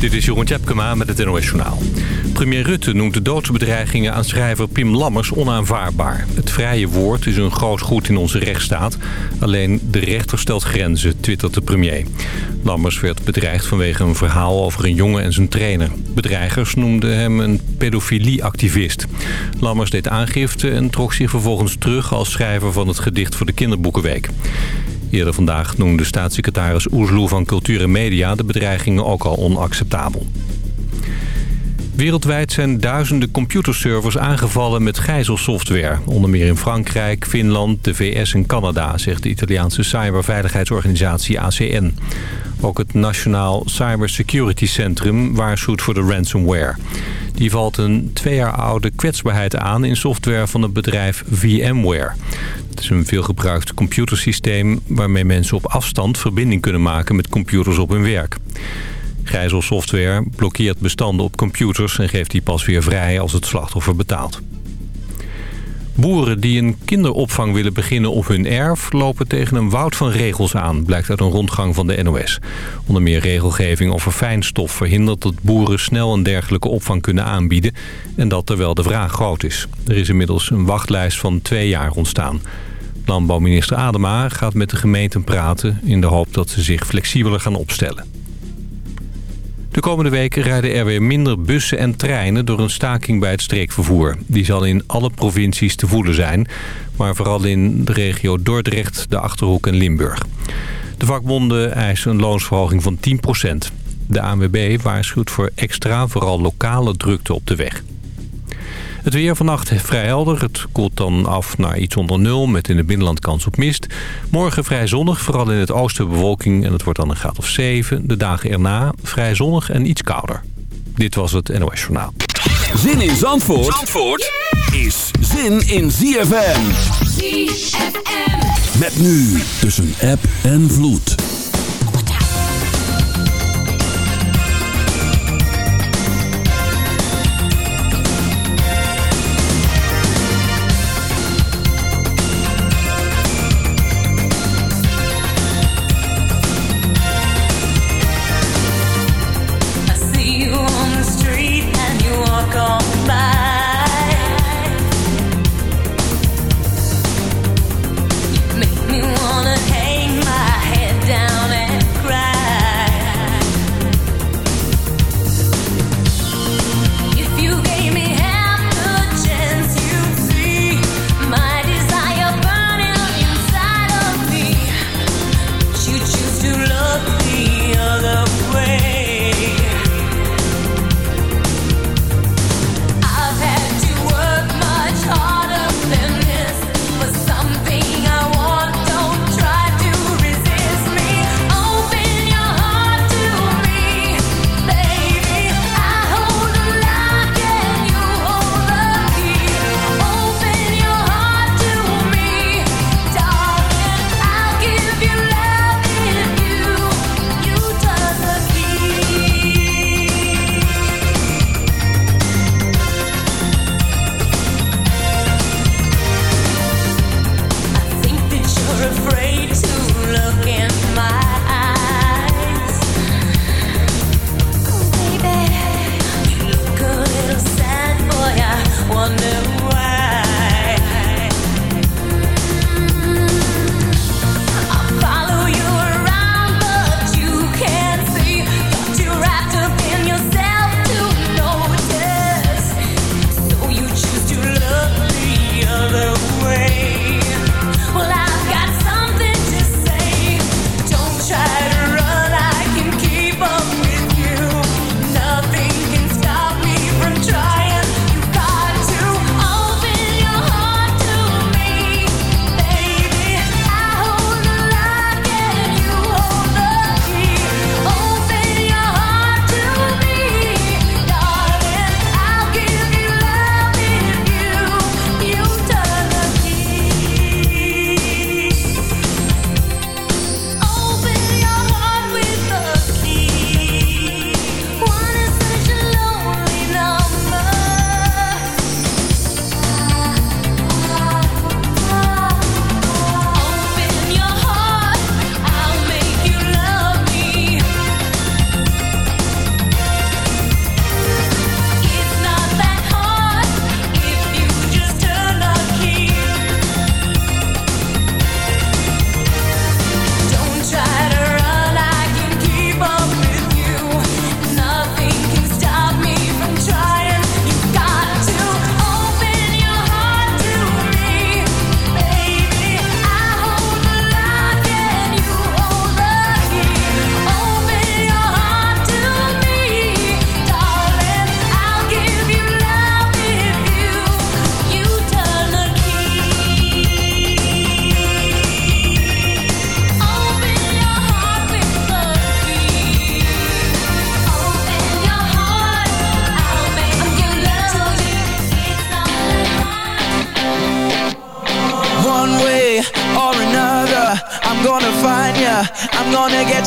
Dit is Jeroen Tjepkema met het NOS Journaal. Premier Rutte noemt de doodsbedreigingen aan schrijver Pim Lammers onaanvaardbaar. Het vrije woord is een groot goed in onze rechtsstaat. Alleen de rechter stelt grenzen, twittert de premier. Lammers werd bedreigd vanwege een verhaal over een jongen en zijn trainer. Bedreigers noemden hem een pedofilieactivist. Lammers deed aangifte en trok zich vervolgens terug als schrijver van het gedicht voor de kinderboekenweek. Eerder vandaag noemde staatssecretaris Oesloe van Cultuur en Media de bedreigingen ook al onacceptabel. Wereldwijd zijn duizenden computerservers aangevallen met gijzelsoftware. Onder meer in Frankrijk, Finland, de VS en Canada, zegt de Italiaanse cyberveiligheidsorganisatie ACN. Ook het Nationaal Cybersecurity Centrum waarschuwt voor de ransomware. Die valt een twee jaar oude kwetsbaarheid aan in software van het bedrijf VMware. Het is een veelgebruikt computersysteem waarmee mensen op afstand verbinding kunnen maken met computers op hun werk. Gijzelsoftware blokkeert bestanden op computers en geeft die pas weer vrij als het slachtoffer betaalt. Boeren die een kinderopvang willen beginnen op hun erf... lopen tegen een woud van regels aan, blijkt uit een rondgang van de NOS. Onder meer regelgeving over fijnstof verhindert dat boeren snel een dergelijke opvang kunnen aanbieden... en dat terwijl de vraag groot is. Er is inmiddels een wachtlijst van twee jaar ontstaan. Landbouwminister Adema gaat met de gemeenten praten... in de hoop dat ze zich flexibeler gaan opstellen. De komende weken rijden er weer minder bussen en treinen door een staking bij het streekvervoer. Die zal in alle provincies te voelen zijn, maar vooral in de regio Dordrecht, de Achterhoek en Limburg. De vakbonden eisen een loonsverhoging van 10%. De ANWB waarschuwt voor extra, vooral lokale drukte op de weg. Het weer vannacht vrij helder. Het koelt dan af naar iets onder nul met in het binnenland kans op mist. Morgen vrij zonnig, vooral in het oosten bewolking en het wordt dan een graad of 7. De dagen erna vrij zonnig en iets kouder. Dit was het NOS Journaal. Zin in Zandvoort, Zandvoort is zin in ZFM. ZFM. Met nu tussen app en vloed.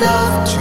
love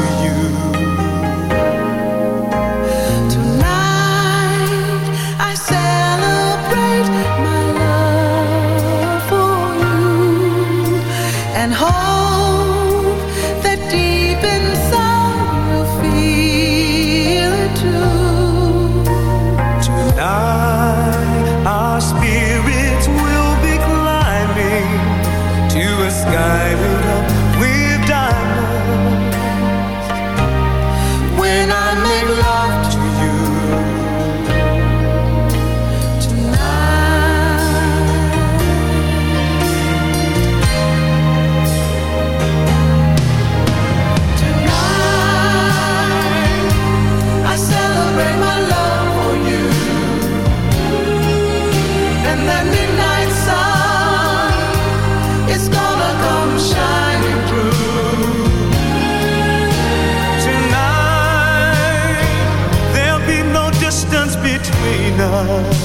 between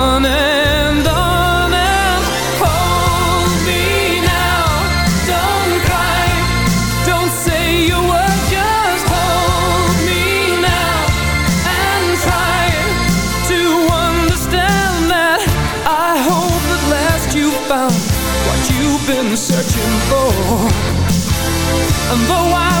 And though I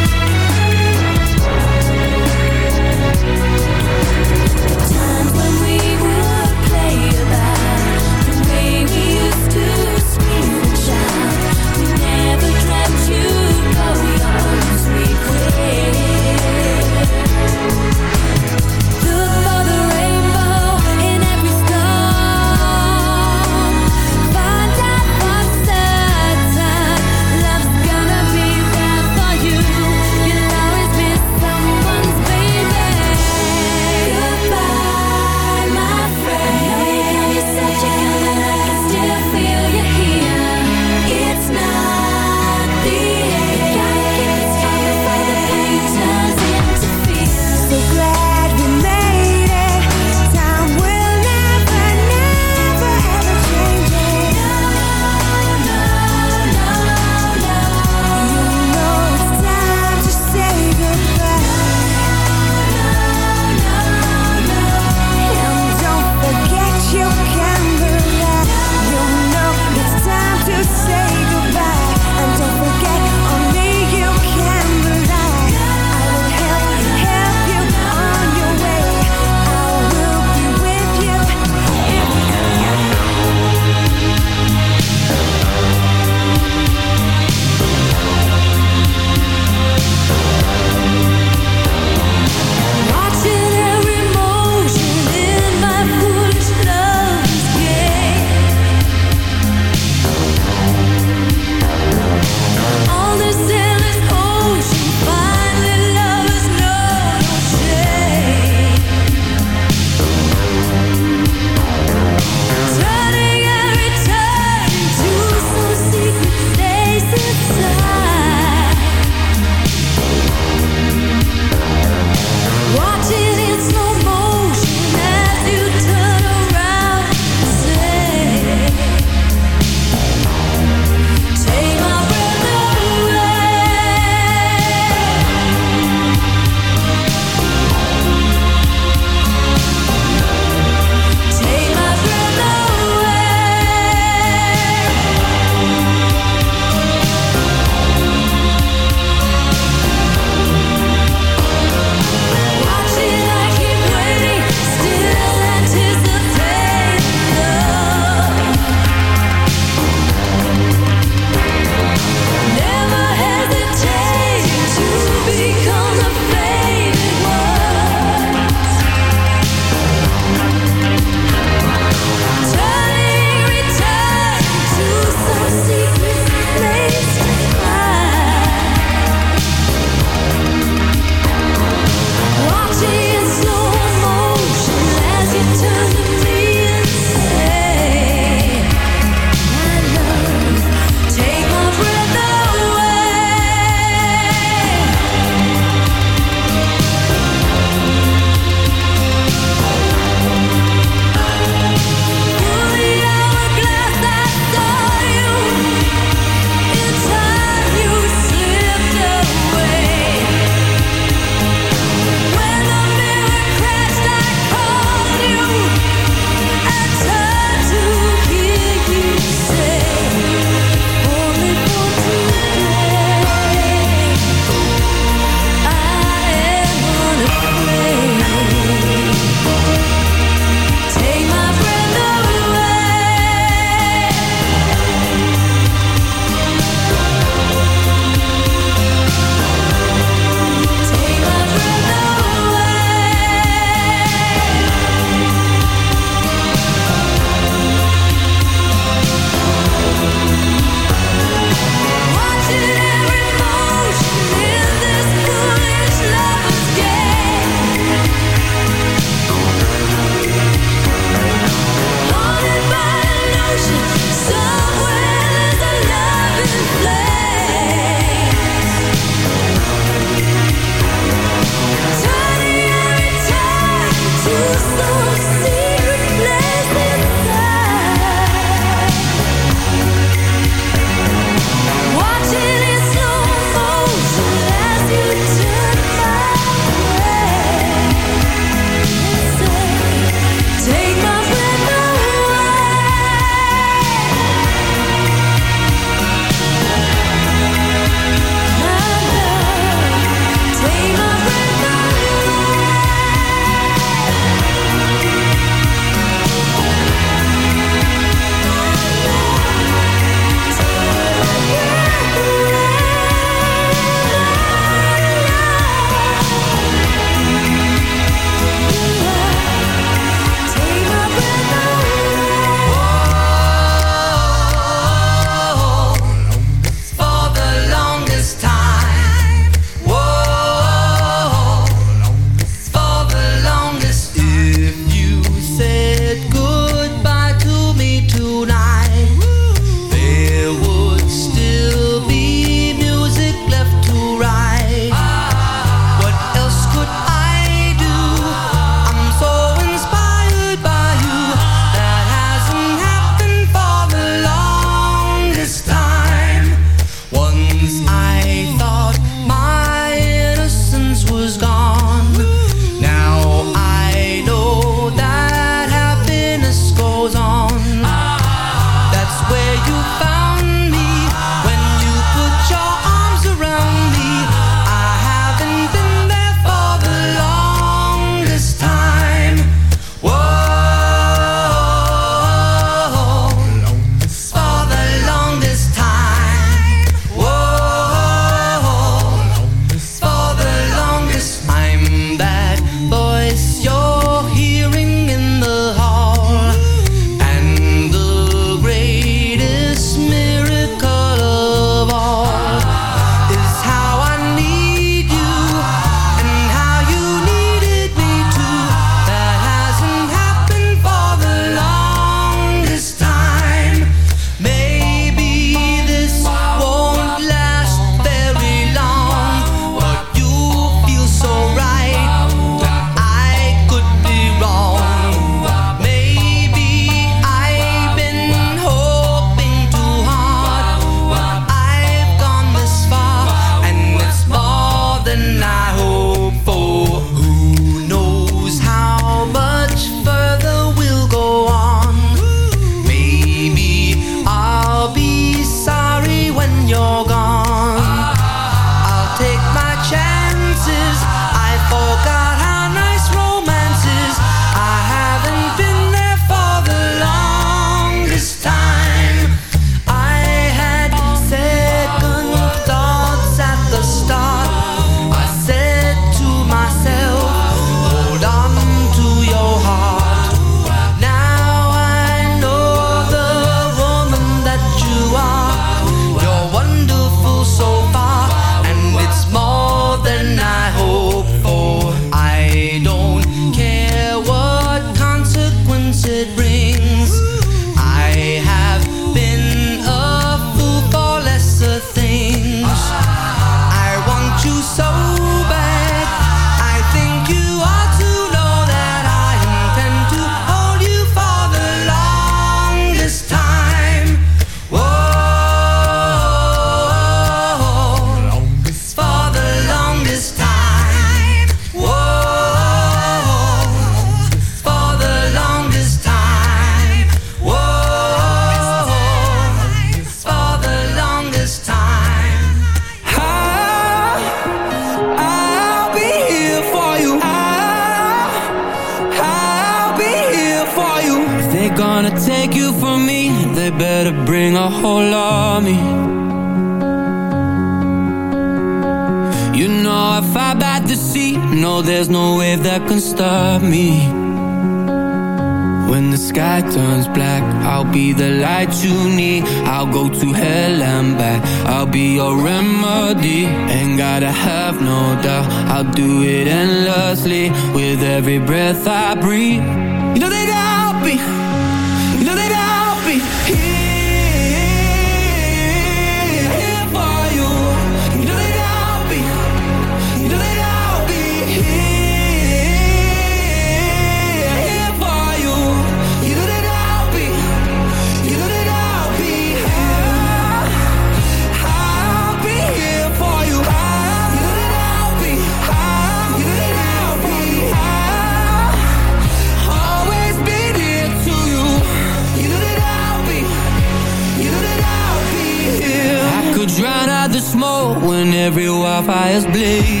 wildfire's blazing.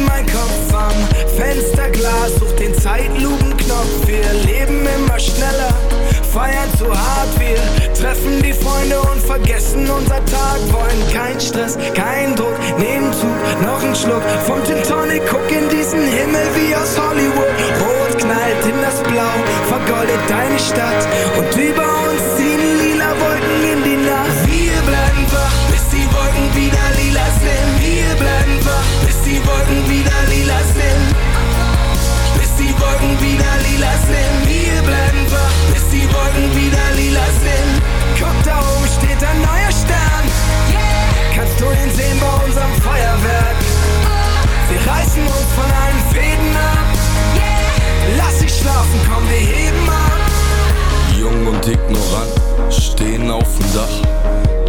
mein Kopf am Fensterglas, such den Zeitlupenknopf. Wir leben immer schneller, feiern zu hart. Wir treffen die Freunde und vergessen unser Tag. Wollen kein Stress, kein Druck, nehmen Zug, noch ein Schluck vom Gin Tonic. Guck in diesen Himmel wie aus Hollywood. Rot knallt in das Blau, vergoldet deine Stadt und über uns zieht Wolken wieder lila sind. Wir bleiben wach, bis die Wolken wieder lila sind. Guck, da oben steht ein neuer Stern. Kannst du ihn sehen bei unserem Feuerwerk? Wir reißen uns von allen Fäden ab. Lass dich schlafen, komm, wir heben ab. Jung und ignorant, stehen auf dem Dach,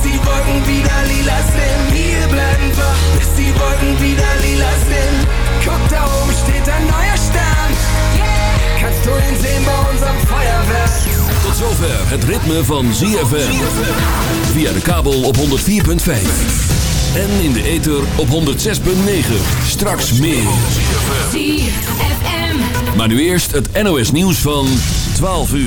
Bis die Wolken wieder lila sind. Wir bleiben wach, bis die Wolken wieder lila sind. Guck, da oben steht ein neuer Stern. Kannst du ihn sehen bei unserem Feuerwerk? Tot zover het ritme van ZFM. Via de kabel op 104.5. En in de ether op 106.9. Straks meer. Maar nu eerst het NOS nieuws van 12 uur.